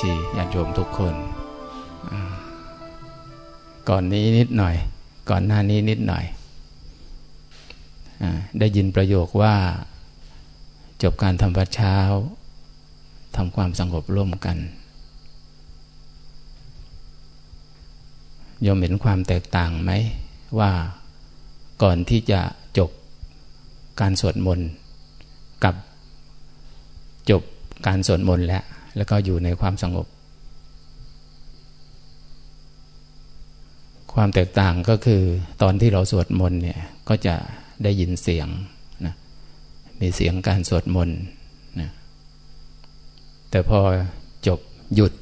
ชีญาติโยมทุกคนก่อนนี้นิดหน่อย ก่อนหน้านี้นิดหน่อยอได้ยินประโยคว่าจบการทำวัดเช้าทำความสงบร่วมกันยอมเห็นความแตกต่างไหม ว่าก่อนที่จะจบการสวดมนต์กับจบการสวดมนต์แล้ว แล้วก็อยู่ในความสงบ ความแตกต่างก็คือ ตอนที่เราสวดมนต์เนี่ยก็จะได้ยินเสียงนะมีเสียงการสวดมนต์นะแต่พอจบหยุด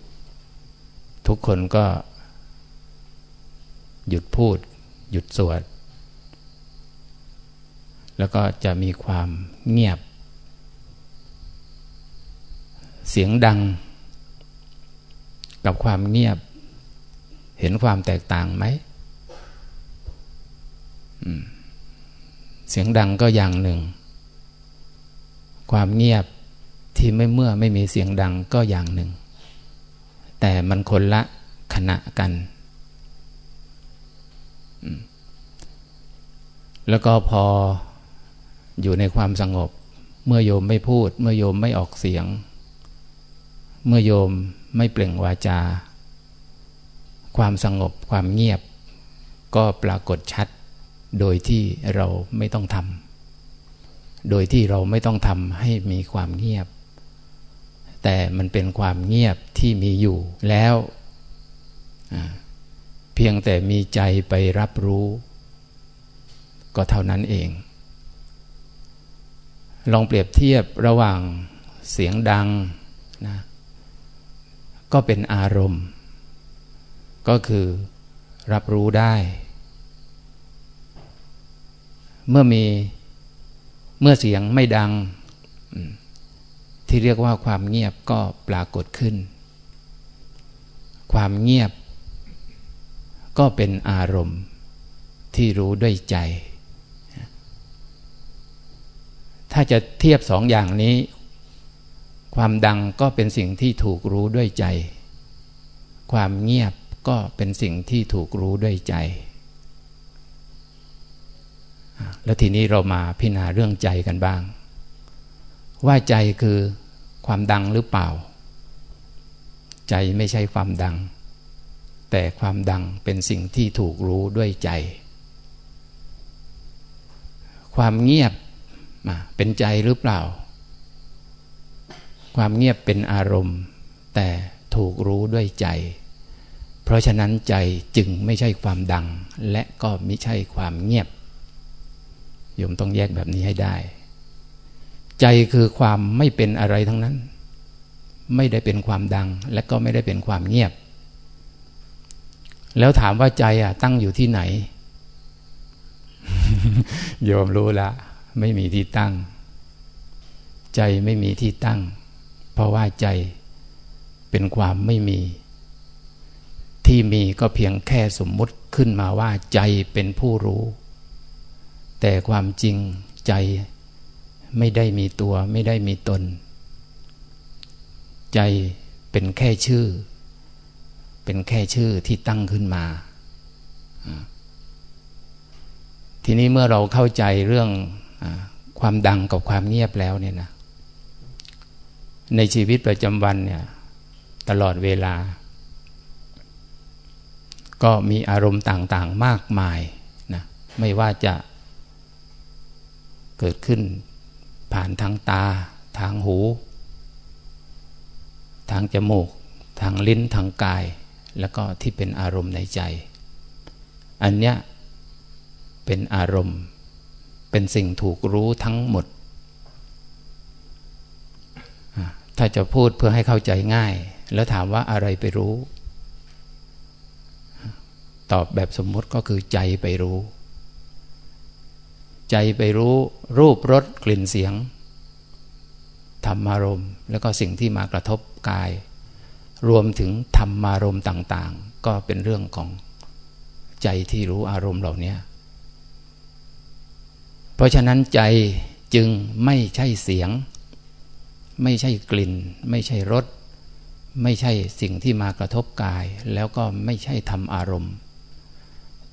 ทุกคนก็ หยุดพูด หยุดสวด แล้วก็จะมีความเงียบ เสียงดัง กับความเงียบ เห็นความแตกต่างไหมเสียงดังก็อย่างหนึ่ง ความเงียบที่ไม่เมื่อไม่มีเสียงดังก็อย่างหนึ่ง แต่มันคนละขณะกัน แล้วก็พออยู่ในความสงบ เมื่อโยมไม่พูด เมื่อโยมไม่ออกเสียง เมื่อโยมไม่เปล่งวาจา ความสงบความเงียบ ก็ปรากฏชัด โดยที่เราไม่ต้องทำโดยที่เราไม่ต้องทำให้มีความเงียบ แต่มันเป็นความเงียบที่มีอยู่แล้ว เพียงแต่มีใจไปรับรู้ ก็เท่านั้นเอง ลองเปรียบเทียบระหว่างเสียงดังนะ ก็เป็นอารมณ์ ก็คือรับรู้ได้ เมื่อมีเมื่อเสียงไม่ดัง ที่เรียกว่าความเงียบก็ปรากฏขึ้น ความเงียบ ก็เป็นอารมณ์ที่รู้ด้วยใจ ถ้าจะเทียบสองอย่างนี้ ความดังก็เป็นสิ่งที่ถูกรู้ด้วยใจ ความเงียบก็เป็นสิ่งที่ถูกรู้ด้วยใจ แล้วทีนี้เรามาพิจารณาเรื่องใจกันบ้าง ว่าใจคือความดังหรือเปล่า ใจไม่ใช่ความดัง แต่ความดังเป็นสิ่งที่ถูกรู้ด้วยใจ ความเงียบเป็นใจหรือเปล่า ความเงียบเป็นอารมณ์ แต่ถูกรู้ด้วยใจ เพราะฉะนั้นใจจึงไม่ใช่ความดัง และก็ไม่ใช่ความเงียบโยมต้องแยกแบบนี้ให้ได้ ใจคือความไม่เป็นอะไรทั้งนั้น ไม่ได้เป็นความดัง และก็ไม่ได้เป็นความเงียบ แล้วถามว่าใจอะตั้งอยู่ที่ไหน โยมรู้ละ ไม่มีที่ตั้ง ใจไม่มีที่ตั้ง เพราะว่าใจเป็นความไม่มี ที่มีก็เพียงแค่สมมุติขึ้นมาว่าใจเป็นผู้รู้ แต่ความจริงใจไม่ได้มีตัวไม่ได้มีตน ใจเป็นแค่ชื่อ เป็นแค่ชื่อที่ตั้งขึ้นมา ทีนี้เมื่อเราเข้าใจเรื่องความดังกับความเงียบแล้วเนี่ยนะ ในชีวิตประจำวันเนี่ยตลอดเวลา ก็มีอารมณ์ต่างๆมากมายนะไม่ว่าจะเกิดขึ้นผ่านทางตา ทางหู ทางจมูก ทางลิ้นทางกาย แล้วก็ที่เป็นอารมณ์ในใจ อันเนี้ยเป็นอารมณ์ เป็นสิ่งถูกรู้ทั้งหมด ถ้าจะพูดเพื่อให้เข้าใจง่าย แล้วถามว่าอะไรไปรู้ ตอบแบบสมมติก็คือใจไปรู้ ใจไปรู้รูปรสกลิ่นเสียงธรรมารมณ์แล้วก็สิ่งที่มากระทบกาย รวมถึงธรรมารมณ์ต่าง ๆ ก็เป็นเรื่องของใจที่รู้อารมณ์เหล่านี้เพราะฉะนั้นใจจึงไม่ใช่เสียง ไม่ใช่กลิ่น ไม่ใช่รส ไม่ใช่สิ่งที่มากระทบกาย แล้วก็ไม่ใช่ทำอารมณ์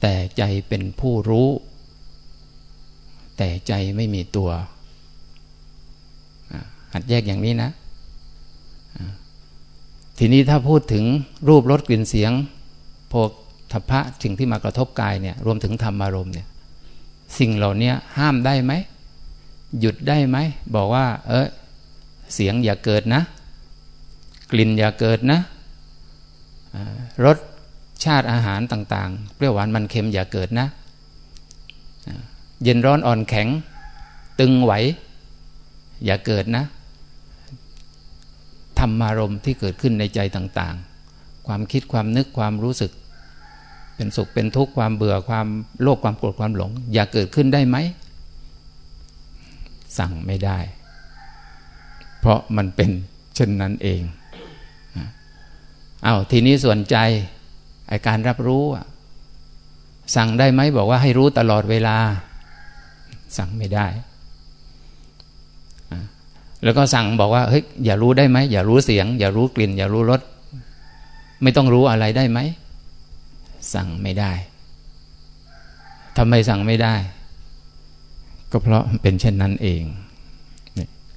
แต่ใจเป็นผู้รู้ แต่ใจไม่มีตัวหัดแยกอย่างนี้นะ ทีนี้ถ้าพูดถึงรูปรสกลิ่นเสียงพวกทพะสิ่งที่มากระทบกายเนี่ยรวมถึงธรรมารมณ์เนี่ยสิ่งเหล่านี้ห้ามได้ไหม หยุดได้ไหม บอกว่า เออ เสียงอย่าเกิดนะ กลิ่นอย่าเกิดนะรสชาติอาหารต่างๆ เปรี้ยวหวานมันเค็มอย่าเกิดนะ เย็นร้อนอ่อนแข็ง ตึงไหว อย่าเกิดนะธรรมารมที่เกิดขึ้นในใจต่างๆ ความคิดความนึกความรู้สึก เป็นสุขเป็นทุกข์ความเบื่อความโลภความโกรธความหลง อย่าเกิดขึ้นได้ไหม สั่งไม่ได้ เพราะมันเป็นเช่นนั้นเองเอา้าทีนี้ส่วนใจไอการรับรู้สั่งได้ไหมบอกว่าให้รู้ตลอดเวลา สั่งไม่ได้ แล้วก็สั่งบอกว่าเฮ้ยอย่ารู้ได้ไหมอย่ารู้เสียง อย่ารู้กลิ่น อย่ารู้รสไม่ต้องรู้อะไรได้ไหม สั่งไม่ได้ทำไมสั่งไม่ได้ ก็เพราะเป็นเช่นนั้นเอง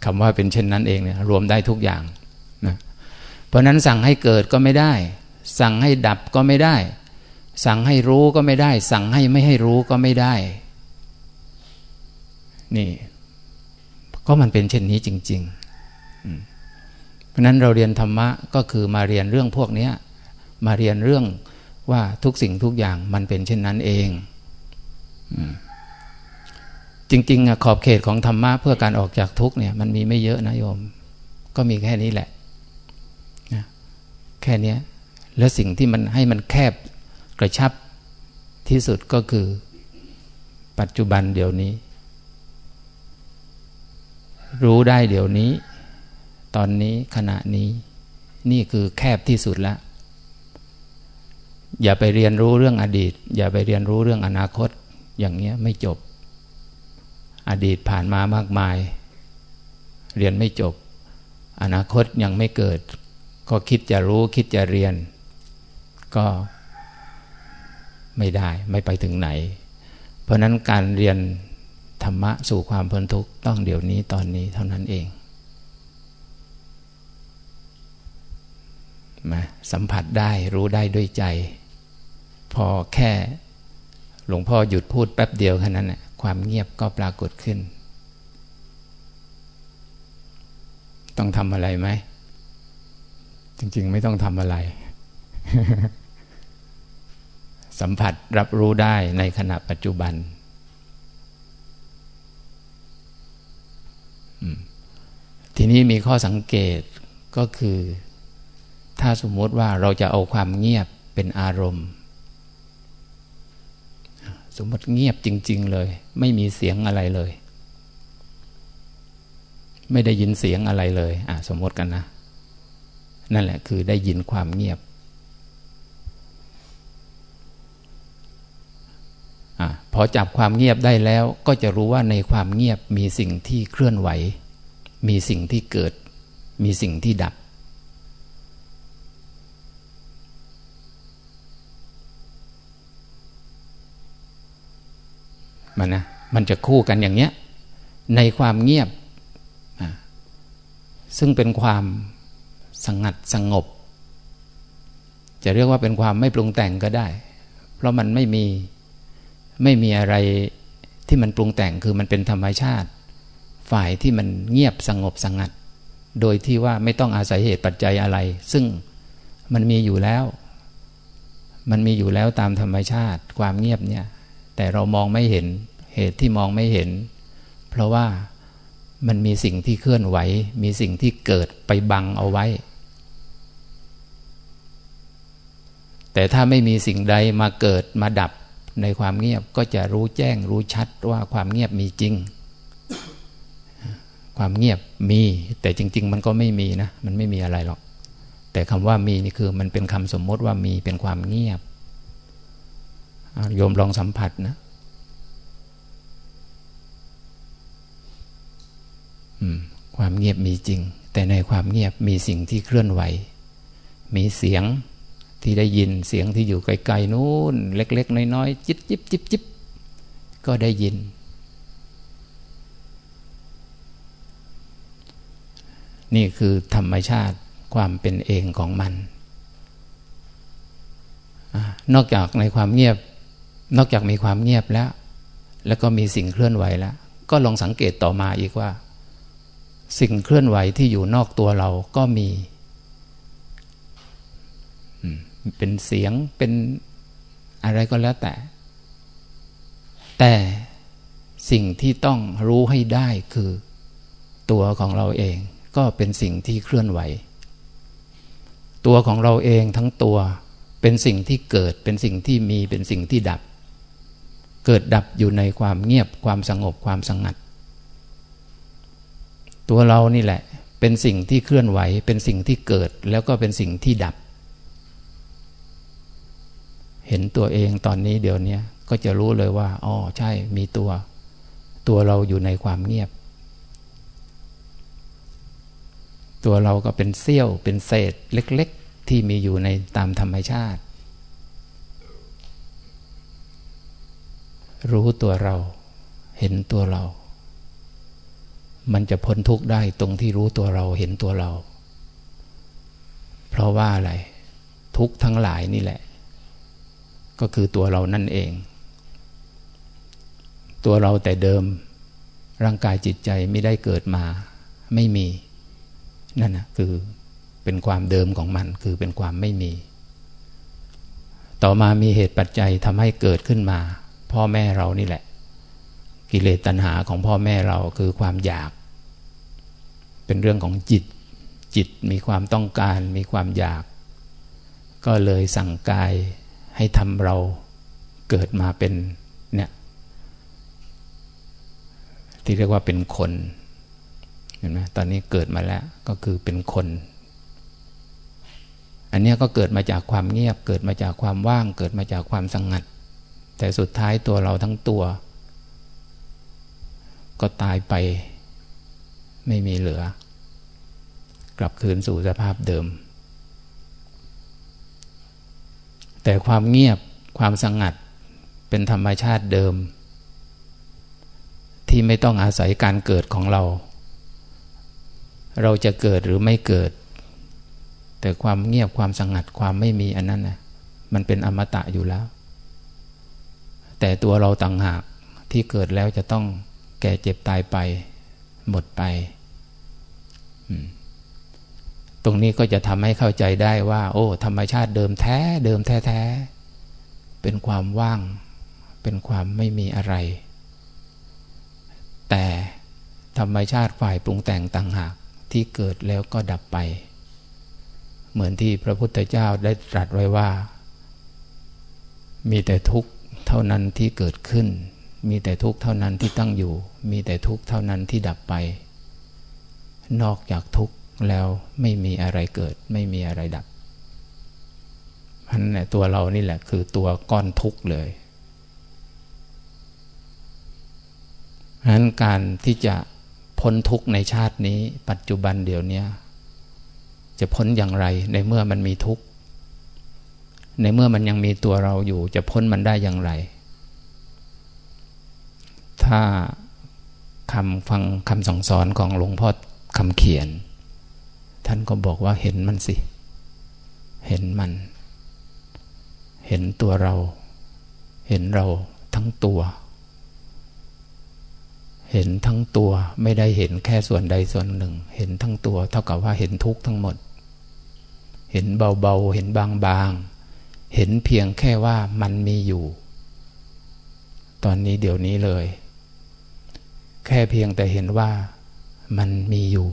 คำว่าเป็นเช่นนั้นเองเนี่ยรวมได้ทุกอย่างนะเพราะนั้นสั่งให้เกิดก็ไม่ได้ สั่งให้ดับก็ไม่ได้ สั่งให้รู้ก็ไม่ได้ สั่งให้ไม่ให้รู้ก็ไม่ได้ นี่ ก็มันเป็นเช่นนี้จริงๆเพราะนั้นเราเรียนธรรมะก็คือมาเรียนเรื่องพวกนี้มาเรียนเรื่องว่าทุกสิ่งทุกอย่างมันเป็นเช่นนั้นเอง จริงๆขอบเขตของธรรมะเพื่อการออกจากทุกเนี่ยมันมีไม่เยอะนะโยม ก็มีแค่นี้แหละแค่นี้แล้วสิ่งที่มันให้มันแคบกระชับที่สุดก็คือ ปัจจุบันเดี๋ยวนี้ รู้ได้เดี๋ยวนี้ ตอนนี้ขณะนี้ นี่คือแคบที่สุดแล้วอย่าไปเรียนรู้เรื่องอดีต อย่าไปเรียนรู้เรื่องอนาคตอย่างเงี้ยไม่จบ อดีตผ่านมามากมาย เรียนไม่จบ อนาคตยังไม่เกิด ก็คิดจะรู้คิดจะเรียน ก็ไม่ได้ไม่ไปถึงไหน เพราะนั้นการเรียนธรรมะสู่ความพ้นทุกข์ต้องเดี๋ยวนี้ตอนนี้เท่านั้นเองมาสัมผัสได้รู้ได้ด้วยใจ พอแค่หลวงพ่อหยุดพูดแป๊บเดียวแค่นั้นนะ ความเงียบก็ปรากฏขึ้น ต้องทำอะไรไหม จริง ๆ ไม่ต้องทำอะไร สัมผัสรับรู้ได้ในขณะปัจจุบัน ทีนี้มีข้อสังเกตก็คือ ถ้าสมมติว่าเราจะเอาความเงียบเป็นอารมณ์ สมมติเงียบจริง ๆ เลย ไม่มีเสียงอะไรเลย ไม่ได้ยินเสียงอะไรเลยอะสมมติกันนะ นั่นแหละคือได้ยินความเงียบอพอจับความเงียบได้แล้วก็จะรู้ว่าในความเงียบมีสิ่งที่เคลื่อนไหว มีสิ่งที่เกิด มีสิ่งที่ดับ มันนะมันจะคู่กันอย่างเนี้ย ในความเงียบ ซึ่งเป็นความสงัดสงบ จะเรียกว่าเป็นความไม่ปรุงแต่งก็ได้ เพราะมันไม่มีไม่มีอะไรที่มันปรุงแต่งคือมันเป็นธรรมชาติ ฝ่ายที่มันเงียบสงบสงัด โดยที่ว่าไม่ต้องอาศัยเหตุปัจจัยอะไร ซึ่งมันมีอยู่แล้ว มันมีอยู่แล้วตามธรรมชาติ ความเงียบเนี่ย แต่เรามองไม่เห็นเหตุที่มองไม่เห็น เพราะว่ามันมีสิ่งที่เคลื่อนไหว มีสิ่งที่เกิดไปบังเอาไว้ แต่ถ้าไม่มีสิ่งใดมาเกิดมาดับในความเงียบก็จะรู้แจ้งรู้ชัดว่าความเงียบมีจริง ความเงียบมี แต่จริง ๆ มันก็ไม่มีนะ มันไม่มีอะไรหรอก แต่คำว่ามีนี่คือมันเป็นคำสมมติว่ามีเป็นความเงียบ โยมลองสัมผัสนะความเงียบมีจริง แต่ในความเงียบมีสิ่งที่เคลื่อนไหว มีเสียงที่ได้ยินเสียงที่อยู่ไกลๆนู้นเล็ก ๆ น้อยๆจิบจิบจิบจิบก็ได้ยิน นี่คือธรรมชาติความเป็นเองของมัน นอกจากในความเงียบ นอกจากมีความเงียบแล้ว แล้วก็มีสิ่งเคลื่อนไหวแล้ว ก็ลองสังเกตต่อมาอีกว่า สิ่งเคลื่อนไหวที่อยู่นอกตัวเราก็มีเป็นเสียงเป็นอะไรก็แล้วแต่ แต่สิ่งที่ต้องรู้ให้ได้คือตัวของเราเอง ก็เป็นสิ่งที่เคลื่อนไหว ตัวของเราเองทั้งตัว เป็นสิ่งที่เกิดเป็นสิ่งที่มีเป็นสิ่งที่ดับ เกิดดับอยู่ในความเงียบความสงบความสงัด ตัวเรานี่แหละ เป็นสิ่งที่เคลื่อนไหว เป็นสิ่งที่เกิดแล้วก็เป็นสิ่งที่ดับ เห็นตัวเองตอนนี้เดี๋ยวนี้ก็จะรู้เลยว่าอ๋อใช่มีตัว ตัวเราอยู่ในความเงียบ ตัวเราก็เป็นเสี้ยวเป็นเศษเล็ก ๆ ที่มีอยู่ในตามธรรมชาติ รู้ตัวเรา เห็นตัวเรา มันจะพ้นทุกข์ได้ตรงที่รู้ตัวเราเห็นตัวเรา เพราะว่าอะไร ทุกทั้งหลายนี่แหละ ก็คือตัวเรานั่นเอง ตัวเราแต่เดิม ร่างกายจิตใจไม่ได้เกิดมา ไม่มี นั่นนะคือเป็นความเดิมของมัน คือเป็นความไม่มี ต่อมามีเหตุปัจจัยทำให้เกิดขึ้นมา พ่อแม่เรานี่แหละ กิเลสตัณหาของพ่อแม่เราคือความอยาก เป็นเรื่องของจิต จิตมีความต้องการมีความอยาก ก็เลยสั่งกายให้ทำเราเกิดมาเป็นเนี่ยที่เรียกว่าเป็นคนเห็นไหมตอนนี้เกิดมาแล้วก็คือเป็นคน อันนี้ก็เกิดมาจากความเงียบ เกิดมาจากความว่าง เกิดมาจากความสงัด แต่สุดท้ายตัวเราทั้งตัว ก็ตายไปไม่มีเหลือ กลับคืนสู่สภาพเดิม แต่ความเงียบความสงัดเป็นธรรมชาติเดิม ที่ไม่ต้องอาศัยการเกิดของเรา เราจะเกิดหรือไม่เกิด แต่ความเงียบความสงัดความไม่มีอันนั้นนะมันเป็นอมตะอยู่แล้ว แต่ตัวเราต่างหากที่เกิดแล้วจะต้องแก่เจ็บตายไป หมดไป ตรงนี้ก็จะทำให้เข้าใจได้ว่า โอ้ ธรรมชาติเดิมแท้ เดิมแท้แท้เป็นความว่าง เป็นความไม่มีอะไร แต่ธรรมชาติฝ่ายปรุงแต่งต่างหากที่เกิดแล้วก็ดับไป เหมือนที่พระพุทธเจ้าได้ตรัสไว้ว่า มีแต่ทุกข์ เท่านั้นที่เกิดขึ้น มีแต่ทุกข์เท่านั้นที่ตั้งอยู่ มีแต่ทุกข์เท่านั้นที่ดับไป นอกจากทุกข์แล้วไม่มีอะไรเกิด ไม่มีอะไรดับพันเนี่ยตัวเรานี่แหละคือตัวก้อนทุกข์เลยฉะนั้นการที่จะพ้นทุกข์ในชาตินี้ ปัจจุบันเดี๋ยวนี้จะพ้นอย่างไรในเมื่อมันมีทุกข์ ในเมื่อมันยังมีตัวเราอยู่ จะพ้นมันได้อย่างไร ถ้าคำฟังคำสั่งสอนของหลวงพ่อคำเขียน ท่านก็บอกว่าเห็นมันสิ เห็นมัน เห็นตัวเรา เห็นเราทั้งตัว เห็นทั้งตัวไม่ได้เห็นแค่ส่วนใดส่วนหนึ่ง เห็นทั้งตัว เท่ากับว่าเห็นทุกทั้งหมด เห็นเบาๆ เห็นบางๆ เห็นเพียงแค่ว่ามันมีอยู่ ตอนนี้เดี๋ยวนี้เลย แค่เพียงแต่เห็นว่ามันมีอยู่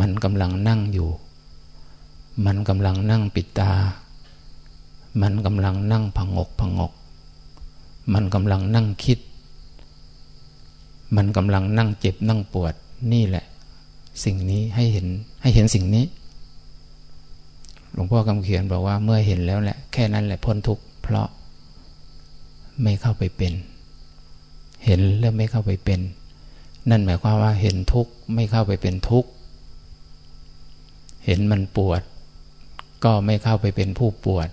มันกำลังนั่งอยู่ มันกำลังนั่งปิดตา มันกำลังนั่งผงกผงก มันกำลังนั่งคิด มันกำลังนั่งเจ็บนั่งปวดนี่แหละ สิ่งนี้ให้เห็นให้เห็นสิ่งนี้ ลวงพ่อคำเขียนบอกว่าเมื่อเห็นแล้วแหละแค่นั้นแหละพ้นทุกข์เพราะไม่เข้าไปเป็น เห็นแล้วไม่เข้าไปเป็น นั่นหมายความว่าเห็นทุกข์ไม่เข้าไปเป็นทุกข์เห็นมันปวด ก็ไม่เข้าไปเป็นผู้ปวด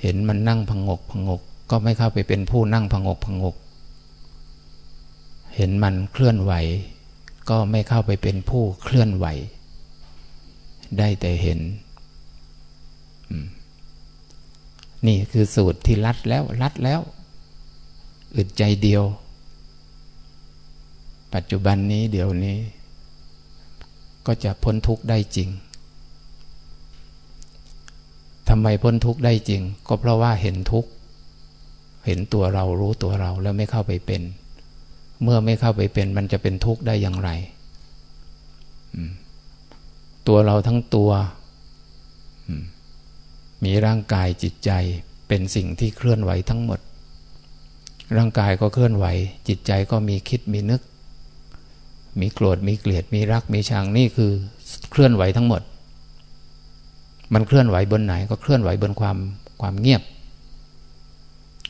เห็นมันนั่งพงกพงก ก็ไม่เข้าไปเป็นผู้นั่งพงกพงก เห็นมันเคลื่อนไหว ก็ไม่เข้าไปเป็นผู้เคลื่อนไหว ได้แต่เห็น นี่คือสูตรที่รัดแล้ว รัดแล้วอึดใจเดียว ปัจจุบันนี้เดี๋ยวนี้ ก็จะพ้นทุกข์ได้จริงทำไมพ้นทุกข์ได้จริง ก็เพราะว่าเห็นทุกข์เห็นตัวเรารู้ตัวเราแล้วไม่เข้าไปเป็น เมื่อไม่เข้าไปเป็น มันจะเป็นทุกข์ได้อย่างไร ตัวเราทั้งตัว มีร่างกายจิตใจเป็นสิ่งที่เคลื่อนไหวทั้งหมด ร่างกายก็เคลื่อนไหว จิตใจก็มีคิดมีนึก มีโกรธมีเกลียดมีรักมีชังนี่คือเคลื่อนไหวทั้งหมด มันเคลื่อนไหวบนไหนก็เคลื่อนไหวบนความความเงียบ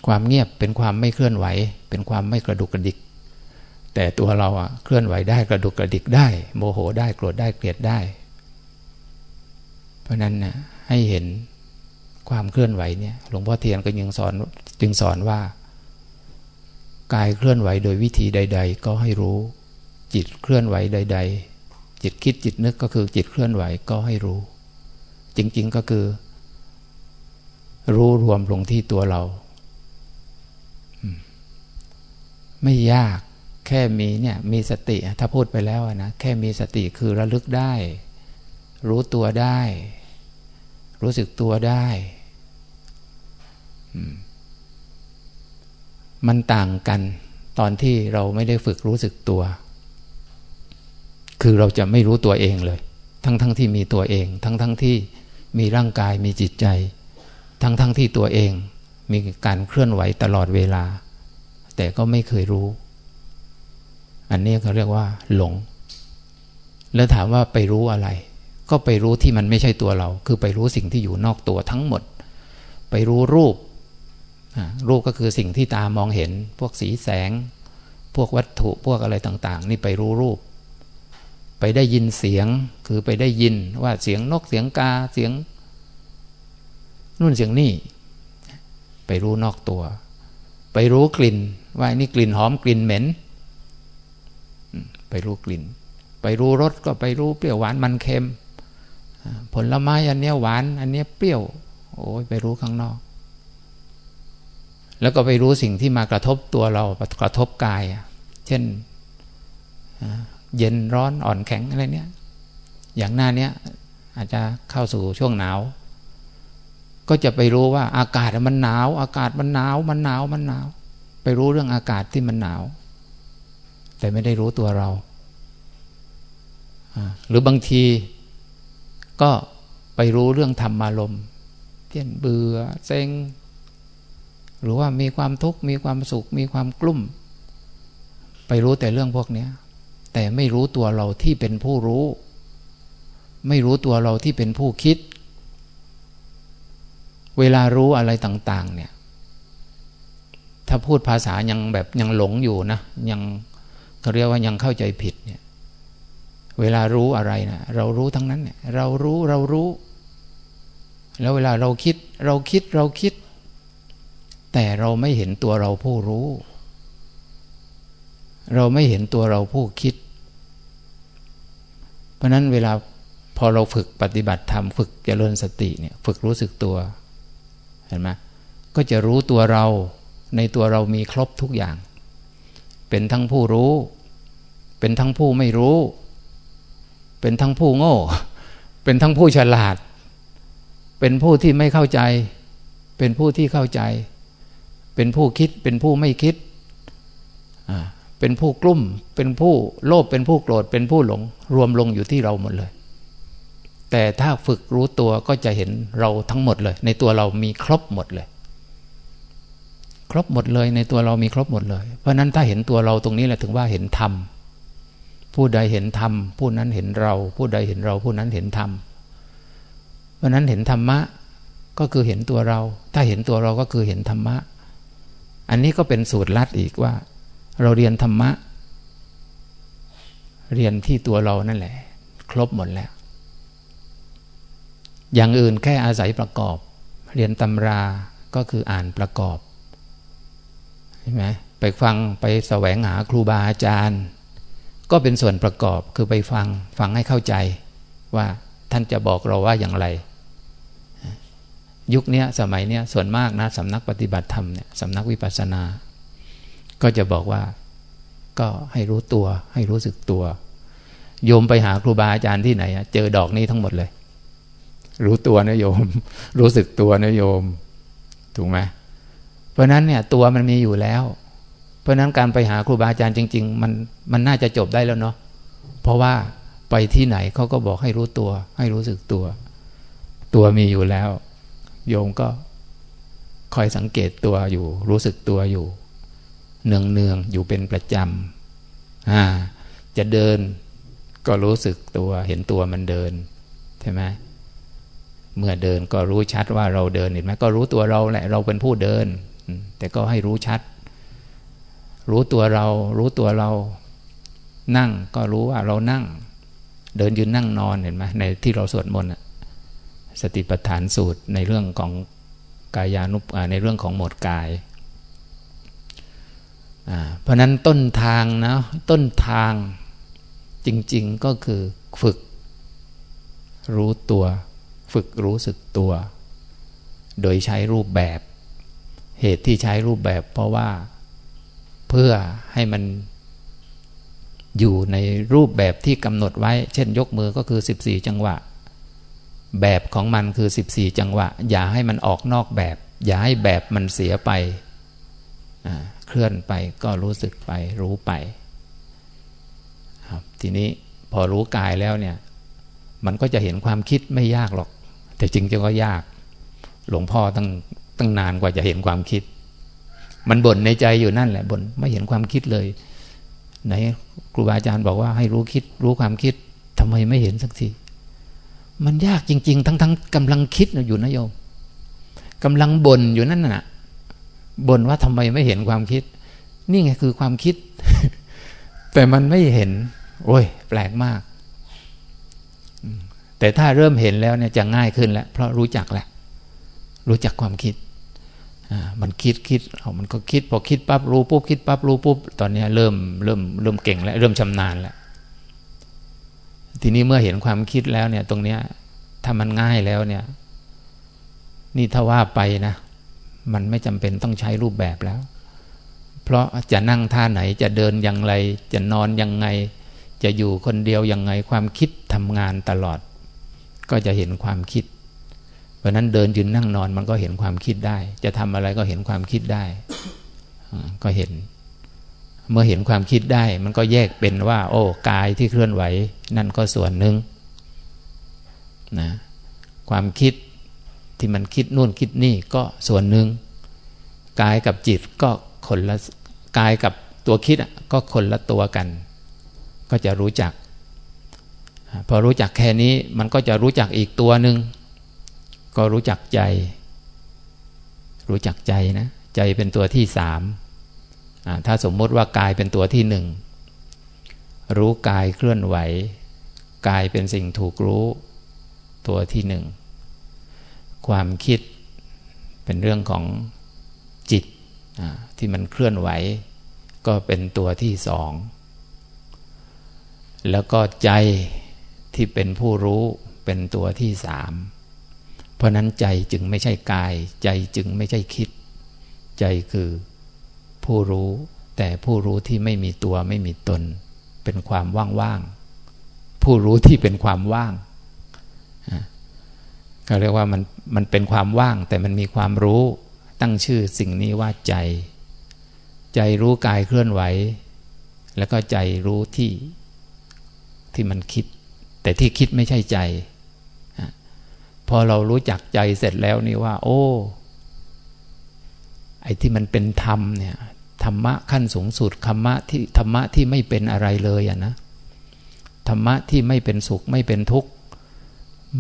ความเงียบเป็นความไม่เคลื่อนไหว เป็นความไม่กระดุกกระดิก แต่ตัวเราอะเคลื่อนไหวได้กระดุกกระดิกได้ โมโหได้โกรธได้เกลียดได้ เพราะนั้นนะให้เห็น ความเคลื่อนไหวเนี่ยหลวงพ่อเทียนก็ยังสอนจึงสอนว่ากายเคลื่อนไหวโดยวิธีใด ๆ ก็ให้รู้ จิตเคลื่อนไหวใด ๆ จิตคิดจิตนึกก็คือจิตเคลื่อนไหวก็ให้รู้ จริง ๆก็คือ รู้รวมลงที่ตัวเรา ไม่ยากแค่มีเนี่ยมีสติถ้าพูดไปแล้วนะแค่มีสติคือระลึกได้ รู้ตัวได้ รู้สึกตัวได้ มันต่างกันตอนที่เราไม่ได้ฝึกรู้สึกตัว คือเราจะไม่รู้ตัวเองเลย ทั้งๆทที่มีตัวเอง ทั้งๆทที่มีร่างกายมีจิตใจ ทั้งๆทที่ตัวเอง มีการเคลื่อนไหวตลอดเวลา แต่ก็ไม่เคยรู้ อันนี้เขาเรียกว่า หลง แล้วถามว่าไปรู้อะไร ก็ไปรู้ที่มันไม่ใช่ตัวเรา คือไปรู้สิ่งที่อยู่นอกตัวทั้งหมด ไปรู้รูป รูปก็คือสิ่งที่ตามองเห็น พวกสีแสง พวกวัตถุพวกอะไรต่าง ๆ นี่ไปรู้รูป ไปได้ยินเสียงคือไปได้ยินว่าเสียงนกเสียงกาเสียงนู่นเสียงนี่ ไปรู้นอกตัว ไปรู้กลิ่น ว่านี่กลิ่นหอมกลิ่นเหม็น ไปรู้กลิ่น ไปรู้รสก็ไปรู้เปรี้ยวหวานมันเค็ม ผลไม้อันนี้หวาน อันนี้เปรี้ยว โอ้ยไปรู้ข้างนอก แล้วก็ไปรู้สิ่งที่มากระทบตัวเรากระทบกาย เช่นเย็นร้อนอ่อนแข็งอะไรเนี้ยอย่างหน้าเนี้ยอาจจะเข้าสู่ช่วงหนาว ก็จะไปรู้ว่าอากาศมันหนาว อากาศมันหนาว มันหนาวมันหนาว ไปรู้เรื่องอากาศที่มันหนาว แต่ไม่ได้รู้ตัวเรา หรือบางทีก็ไปรู้เรื่องธรรมารมเช่นเบื่อเซ็ง หรือว่ามีความทุกข์มีความสุข มีความกลุ่ม ไปรู้แต่เรื่องพวกนี้แต่ไม่รู้ตัวเราที่เป็นผู้รู้ ไม่รู้ตัวเราที่เป็นผู้คิด เวลารู้อะไรต่าง ๆ เนี่ย ถ้าพูดภาษายังแบบยังหลงอยู่นะ ยังเขาเรียกว่ายังเข้าใจผิดเนี่ย เวลารู้อะไรนะเรารู้ทั้งนั้นเนี่ยเรารู้เรารู้ แล้วเวลาเราคิด เราคิดเราคิด แต่เราไม่เห็นตัวเราผู้รู้ เราไม่เห็นตัวเราผู้คิด เพราะนั้นเวลาพอเราฝึกปฏิบัติธรรมฝึกเจริญสติเนี่ยฝึกรู้สึกตัวเห็นไหมก็จะรู้ตัวเราในตัวเรามีครบทุกอย่าง เป็นทั้งผู้รู้ เป็นทั้งผู้ไม่รู้ เป็นทั้งผู้โง่ เป็นทั้งผู้ฉลาด เป็นผู้ที่ไม่เข้าใจ เป็นผู้ที่เข้าใจ เป็นผู้คิดเป็นผู้ไม่คิด เป็นผู้กลุ่ม เป็นผู้โลภเป็นผู้โกรธเป็นผู้หลง รวมลงอยู่ที่เราหมดเลย แต่ถ้าฝึกรู้ตัวก็จะเห็นเราทั้งหมดเลย ในตัวเรามีครบหมดเลย ครบหมดเลยในตัวเรามีครบหมดเลย เพราะนั้นถ้าเห็นตัวเราตรงนี้แหละถึงว่าเห็นธรรมผู้ใดเห็นธรรมผู้นั้นเห็นเรา ผู้ใดเห็นเราผู้นั้นเห็นธรรมเพราะนั้นเห็นธรรมะก็คือเห็นตัวเรา ถ้าเห็นตัวเราก็คือเห็นธรรมะ อันนี้ก็เป็นสูตรลัดอีกว่า เราเรียนธรรมะ เรียนที่ตัวเรานั่นแหละ ครบหมดแล้ว อย่างอื่นแค่อาศัยประกอบ เรียนตำราก็คืออ่านประกอบใช่ไหมไปฟังไปแสวงหาครูบาอาจารย์ ก็เป็นส่วนประกอบคือไปฟังฟังให้เข้าใจว่าท่านจะบอกเราว่าอย่างไร ยุคนี้สมัยนี้ส่วนมากนะสำนักปฏิบัติธรรมเนี่ยสำนักวิปัสสนา ก็จะบอกว่าก็ให้รู้ตัวให้รู้สึกตัว โยมไปหาครูบาอาจารย์ที่ไหนเจอดอกนี้ทั้งหมดเลย รู้ตัวนะโยม รู้สึกตัวนะโยม ถูกไหมเพราะนั้นเนี่ยตัวมันมีอยู่แล้ว เพราะนั้นการไปหาครูบาอาจารย์จริง ๆ มันมันน่าจะจบได้แล้วเนาะเพราะว่าไปที่ไหนเขาก็บอกให้รู้ตัว ให้รู้สึกตัว ตัวมีอยู่แล้ว โยมก็คอยสังเกตตัวอยู่ รู้สึกตัวอยู่ เนืองเนืองอยู่เป็นประจำอ่าจะเดินก็รู้สึกตัวเห็นตัวมันเดินใช่ไหมเมื่อเดินก็รู้ชัดว่าเราเดินเห็นไหมก็รู้ตัวเราแหละเราเป็นผู้เดิน แต่ก็ให้รู้ชัด รู้ตัวเรา รู้ตัวเรา นั่งก็รู้ว่าเรานั่ง เดินยืนนั่งนอนเห็นไหมในที่เราสวดมนต์ สติปัฏฐานสูตรในเรื่องของกายานุปในเรื่องของหมดกาย เพราะนั้นต้นทางนะต้นทางจริงๆก็คือฝึกรู้ตัว ฝึกรู้สึกตัว โดยใช้รูปแบบเหตุที่ใช้รูปแบบเพราะว่าเพื่อให้มันอยู่ในรูปแบบที่กำหนดไว้ เช่นยกมือก็คือ 14 จังหวะ แบบของมันคือ 14 จังหวะ อย่าให้มันออกนอกแบบ อย่าให้แบบมันเสียไป เคลื่อนไปก็รู้สึกไปรู้ไปครับทีนี้พอรู้กายแล้วเนี่ยมันก็จะเห็นความคิดไม่ยากหรอก แต่จริงจะก็ยาก หลวงพ่อตั้งตั้งนานกว่าจะเห็นความคิด มันบ่นในใจอยู่นั่นแหละบ่นไม่เห็นความคิดเลยไหนครูบาอาจารย์บอกว่าให้รู้คิด รู้ความคิดทำไมไม่เห็นสักที มันยากจริง ๆ ทั้งๆกำลังคิดอยู่นะโยมกำลังบ่นอยู่นั่นน่ะบ่นว่าทำไมไม่เห็นความคิด นี่ไงคือความคิด แต่มันไม่เห็น โอ้ย แปลกมาก แต่ถ้าเริ่มเห็นแล้วเนี่ยจะง่ายขึ้นแล้ว เพราะรู้จักแหละ รู้จักความคิด มันคิดคิดเอามันก็คิด พอคิดปั๊บรู้ปุ๊บคิดปั๊บรู้ปุ๊บตอนนี้เริ่มเริ่มเริ่มเก่งแล้ว เริ่มชำนาญแล้ว ทีนี้เมื่อเห็นความคิดแล้วเนี่ย ตรงเนี้ยถ้ามันง่ายแล้วเนี่ย นี่ถ้าว่าไปนะ มันไม่จำเป็นต้องใช้รูปแบบแล้ว เพราะจะนั่งท่าไหนจะเดินอย่างไร จะนอนยังไง จะอยู่คนเดียวยังไง ความคิดทำงานตลอด ก็จะเห็นความคิด เพราะนั้นเดินยืนนั่งนอนมันก็เห็นความคิดได้ จะทำอะไรก็เห็นความคิดได้ ก็เห็น เมื่อเห็นความคิดได้ มันก็แยกเป็นว่า โอ้กายที่เคลื่อนไหว นั่นก็ส่วนหนึ่งนะความคิดที่มันคิดนู่นคิดนี่ก็ส่วนหนึ่งกายกับจิตก็คนละกายกับตัวคิดก็คนละตัวกัน ก็จะรู้จัก พอรู้จักแค่นี้มันก็จะรู้จักอีกตัวหนึ่งก็รู้จักใจ รู้จักใจนะ ใจเป็นตัวที่สาม ถ้าสมมติว่ากายเป็นตัวที่หนึ่งรู้กายเคลื่อนไหว กายเป็นสิ่งถูกรู้ตัวที่หนึ่งความคิดเป็นเรื่องของจิตที่มันเคลื่อนไหว ก็เป็นตัวที่สอง แล้วก็ใจที่เป็นผู้รู้เป็นตัวที่สาม เพราะนั้นใจจึงไม่ใช่กาย ใจจึงไม่ใช่คิด ใจคือ ผู้รู้ แต่ผู้รู้ที่ไม่มีตัวไม่มีตน เป็นความว่างๆผู้รู้ที่เป็นความว่างก็เรียกว่ามันมันเป็นความว่าง แต่มันมีความรู้ตั้งชื่อสิ่งนี้ว่าใจ ใจรู้กายเคลื่อนไหว แล้วก็ใจรู้ที่ที่มันคิด แต่ที่คิดไม่ใช่ใจพอเรารู้จักใจเสร็จแล้วนี่ว่า โอ้ ไอ้ที่มันเป็นธรรมเนี่ย ธรรมะขั้นสูงสุดธรรมะที่ธรรมะที่ไม่เป็นอะไรเลยอะนะธรรมะที่ไม่เป็นสุขไม่เป็นทุกข์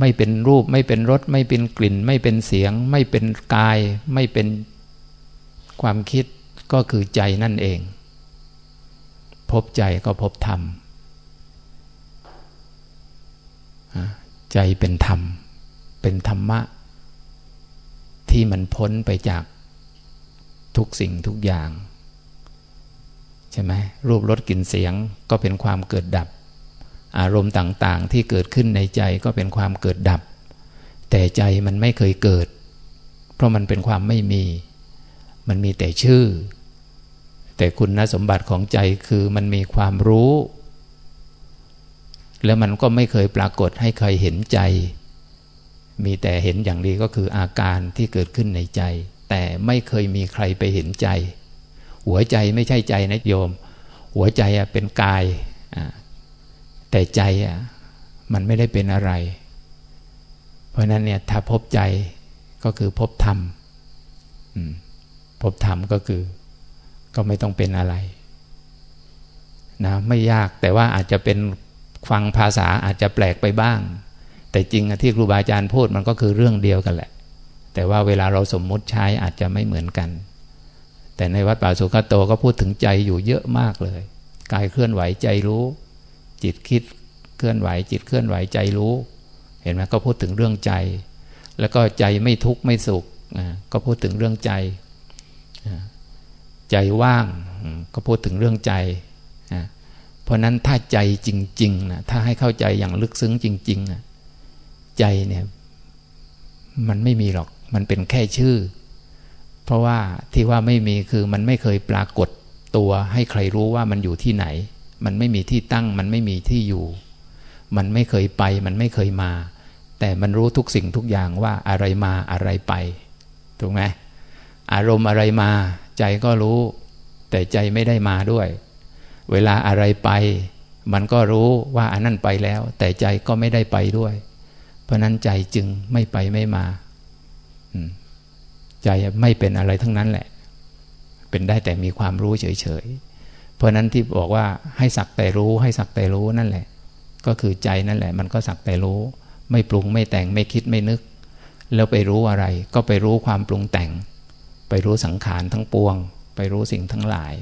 ไม่เป็นรูป ไม่เป็นรส ไม่เป็นกลิ่น ไม่เป็นเสียง ไม่เป็นกาย ไม่เป็นความคิดก็คือใจนั่นเอง พบใจก็พบธรรมใจเป็นธรรม เป็นธรรมะ ที่มันพ้นไปจากทุกสิ่งทุกอย่าง ช่ไหมรูปรสกลิ่นเสียงก็เป็นความเกิดดับ อารมณ์ต่างๆ ที่เกิดขึ้นในใจก็เป็นความเกิดดับ แต่ใจมันไม่เคยเกิด เพราะมันเป็นความไม่มี มันมีแต่ชื่อ แต่คุณสมบัติของใจคือมันมีความรู้ แล้วมันก็ไม่เคยปรากฏให้ใครเห็นใจ มีแต่เห็นอย่างดีก็คืออาการที่เกิดขึ้นในใจ แต่ไม่เคยมีใครไปเห็นใจ หัวใจไม่ใช่ใจนะโยม หัวใจเป็นกาย แต่ใจมันไม่ได้เป็นอะไร เพราะนั้นเนี่ยถ้าพบใจก็คือพบธรรมพบธรรมก็คือ ก็ไม่ต้องเป็นอะไรนะไม่ยากแต่ว่าอาจจะเป็นฟังภาษาอาจจะแปลกไปบ้าง แต่จริงที่ครูบาอาจารย์พูดมันก็คือเรื่องเดียวกันแหละ แต่ว่าเวลาเราสมมุติใช้อาจจะไม่เหมือนกัน แต่ในวัดป่าสุขโตก็พูดถึงใจอยู่เยอะมากเลยกายเคลื่อนไหวใจรู้ จิตคิดเคลื่อนไหว จิตเคลื่อนไหวใจรู้ เห็นไหมก็พูดถึงเรื่องใจ แล้วก็ใจไม่ทุกข์ไม่สุขก็พูดถึงเรื่องใจ ใจว่างก็พูดถึงเรื่องใจ เพราะนั้นถ้าใจจริงๆนะถ้าให้เข้าใจอย่างลึกซึ้งจริงๆใจเนี่ยมันไม่มีหรอกมันเป็นแค่ชื่อ เพราะว่าที่ว่าไม่มีคือมันไม่เคยปรากฏตัวให้ใครรู้ว่ามันอยู่ที่ไหน มันไม่มีที่ตั้ง มันไม่มีที่อยู่ มันไม่เคยไป มันไม่เคยมา แต่มันรู้ทุกสิ่งทุกอย่างว่าอะไรมาอะไรไป ถูกไหมอารมณ์อะไรมา ใจก็รู้ แต่ใจไม่ได้มาด้วย เวลาอะไรไป มันก็รู้ว่าอันนั้นไปแล้ว แต่ใจก็ไม่ได้ไปด้วย เพราะนั้นใจจึงไม่ไปไม่มา ใจไม่เป็นอะไรทั้งนั้นแหละ เป็นได้แต่มีความรู้เฉยๆ เพราะนั้นที่บอกว่าให้สักแต่รู้ให้สักแต่รู้นั่นแหละ ก็คือใจนั่นแหละ มันก็สักแต่รู้ ไม่ปรุงไม่แต่งไม่คิดไม่นึก แล้วไปรู้อะไร ก็ไปรู้ความปรุงแต่ง ไปรู้สังขารทั้งปวง ไปรู้สิ่งทั้งหลาย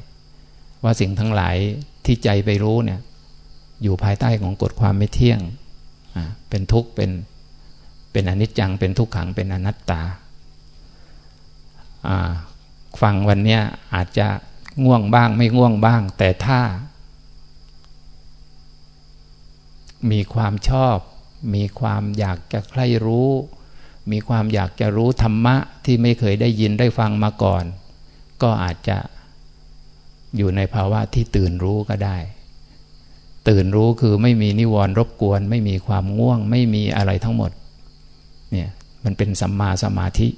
ว่าสิ่งทั้งหลายที่ใจไปรู้เนี่ยอยู่ภายใต้ของกฎความไม่เที่ยง เป็นทุกข์เป็นเป็นอนิจจัง เป็นทุกขัง เป็นอนัตตา ฟังวันนี้อาจจะง่วงบ้างไม่ง่วงบ้าง แต่ถ้า มีความชอบ มีความอยากจะใคร่รู้ มีความอยากจะรู้ธรรมะที่ไม่เคยได้ยินได้ฟังมาก่อน ก็อาจจะอยู่ในภาวะที่ตื่นรู้ก็ได้ ตื่นรู้คือไม่มีนิวรณ์รบกวน ไม่มีความง่วง ไม่มีอะไรทั้งหมดเนี่ยมันเป็นสัมมาสมาธิ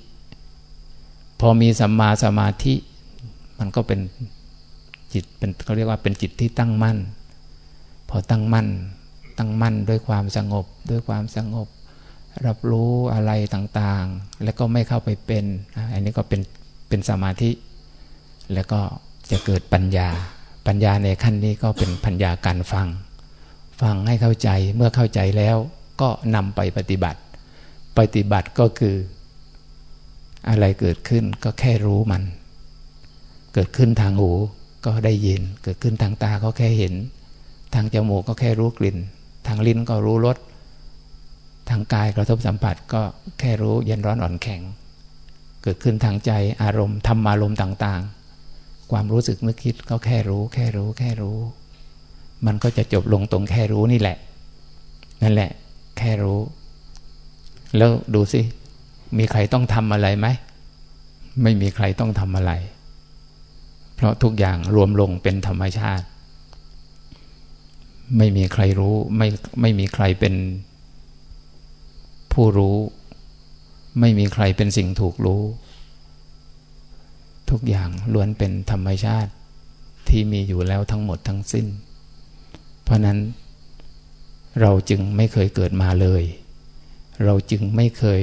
พอมีสัมมาสมาธิ มันก็เป็นจิตเป็นเขาเรียกว่าเป็นจิตที่ตั้งมั่น พอตั้งมั่น ตั้งมั่นด้วยความสงบ ด้วยความสงบ รับรู้อะไรต่างๆ แล้วก็ไม่เข้าไปเป็น อันนี้ก็เป็นเป็นสมาธิ แล้วก็จะเกิดปัญญา ปัญญาในขั้นนี้ก็เป็นปัญญาการฟัง ฟังให้เข้าใจเมื่อเข้าใจแล้วก็นำไปปฏิบัติ ปฏิบัติก็คือ อะไรเกิดขึ้นก็แค่รู้มัน เกิดขึ้นทางหูก็ได้ยิน เกิดขึ้นทางตาก็แค่เห็น ทางจมูกก็แค่รู้กลิ่น ทางลิ้นก็รู้รส ทางกายกระทบสัมผัสก็แค่รู้เย็นร้อนอ่อนแข็ง เกิดขึ้นทางใจอารมณ์ธรรมารมณ์ต่าง ๆ ความรู้สึกนึกคิดก็แค่รู้ แค่รู้ แค่รู้ มันก็จะจบลงตรงแค่รู้นี่แหละ นั่นแหละ แค่รู้ แล้วดูสิ มีใครต้องทำอะไรไหม ไม่มีใครต้องทำอะไร เพราะทุกอย่างรวมลงเป็นธรรมชาติ ไม่มีใครรู้ ไม่ไม่มีใครเป็นผู้รู้ ไม่มีใครเป็นสิ่งถูกรู้ ทุกอย่างล้วนเป็นธรรมชาติที่มีอยู่แล้วทั้งหมดทั้งสิ้น เพราะนั้นเราจึงไม่เคยเกิดมาเลย เราจึงไม่เคย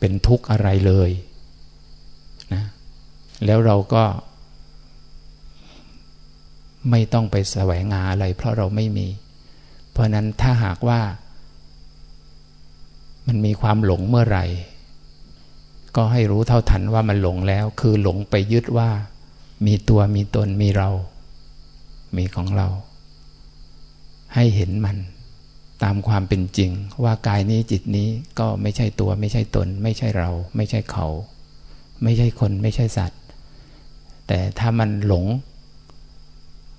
เป็นทุกข์อะไรเลยนะแล้วเราก็ไม่ต้องไปแสวงหาอะไร เพราะเราไม่มี เพราะนั้นถ้าหากว่า มันมีความหลงเมื่อไหร่ ก็ให้รู้เท่าทันว่ามันหลงแล้ว คือหลงไปยึดว่า มีตัวมีตนมีเรา มีของเรา ให้เห็นมัน ตามความเป็นจริง ว่ากายนี้จิตนี้ก็ไม่ใช่ตัว ไม่ใช่ตน ไม่ใช่เรา ไม่ใช่เขา ไม่ใช่คนไม่ใช่สัตว์ แต่ถ้ามันหลง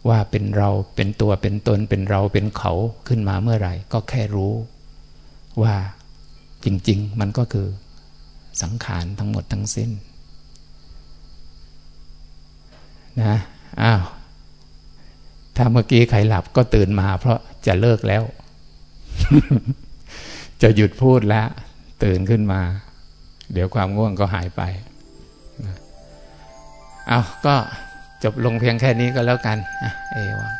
ว่าเป็นเราเป็นตัวเป็นตนเป็นเราเป็นเขาขึ้นมาเมื่อไหร่ ก็แค่รู้ ว่าจริง ๆ มันก็คือสังขารทั้งหมดทั้งสิ้นนะอ้าวถ้าเมื่อกี้ใครหลับก็ตื่นมาเพราะจะเลิกแล้ว จะหยุดพูดแล้ว ตื่นขึ้นมา เดี๋ยวความง่วงก็หายไปเอาก็จบลงเพียงแค่นี้ก็แล้วกัน เอวัง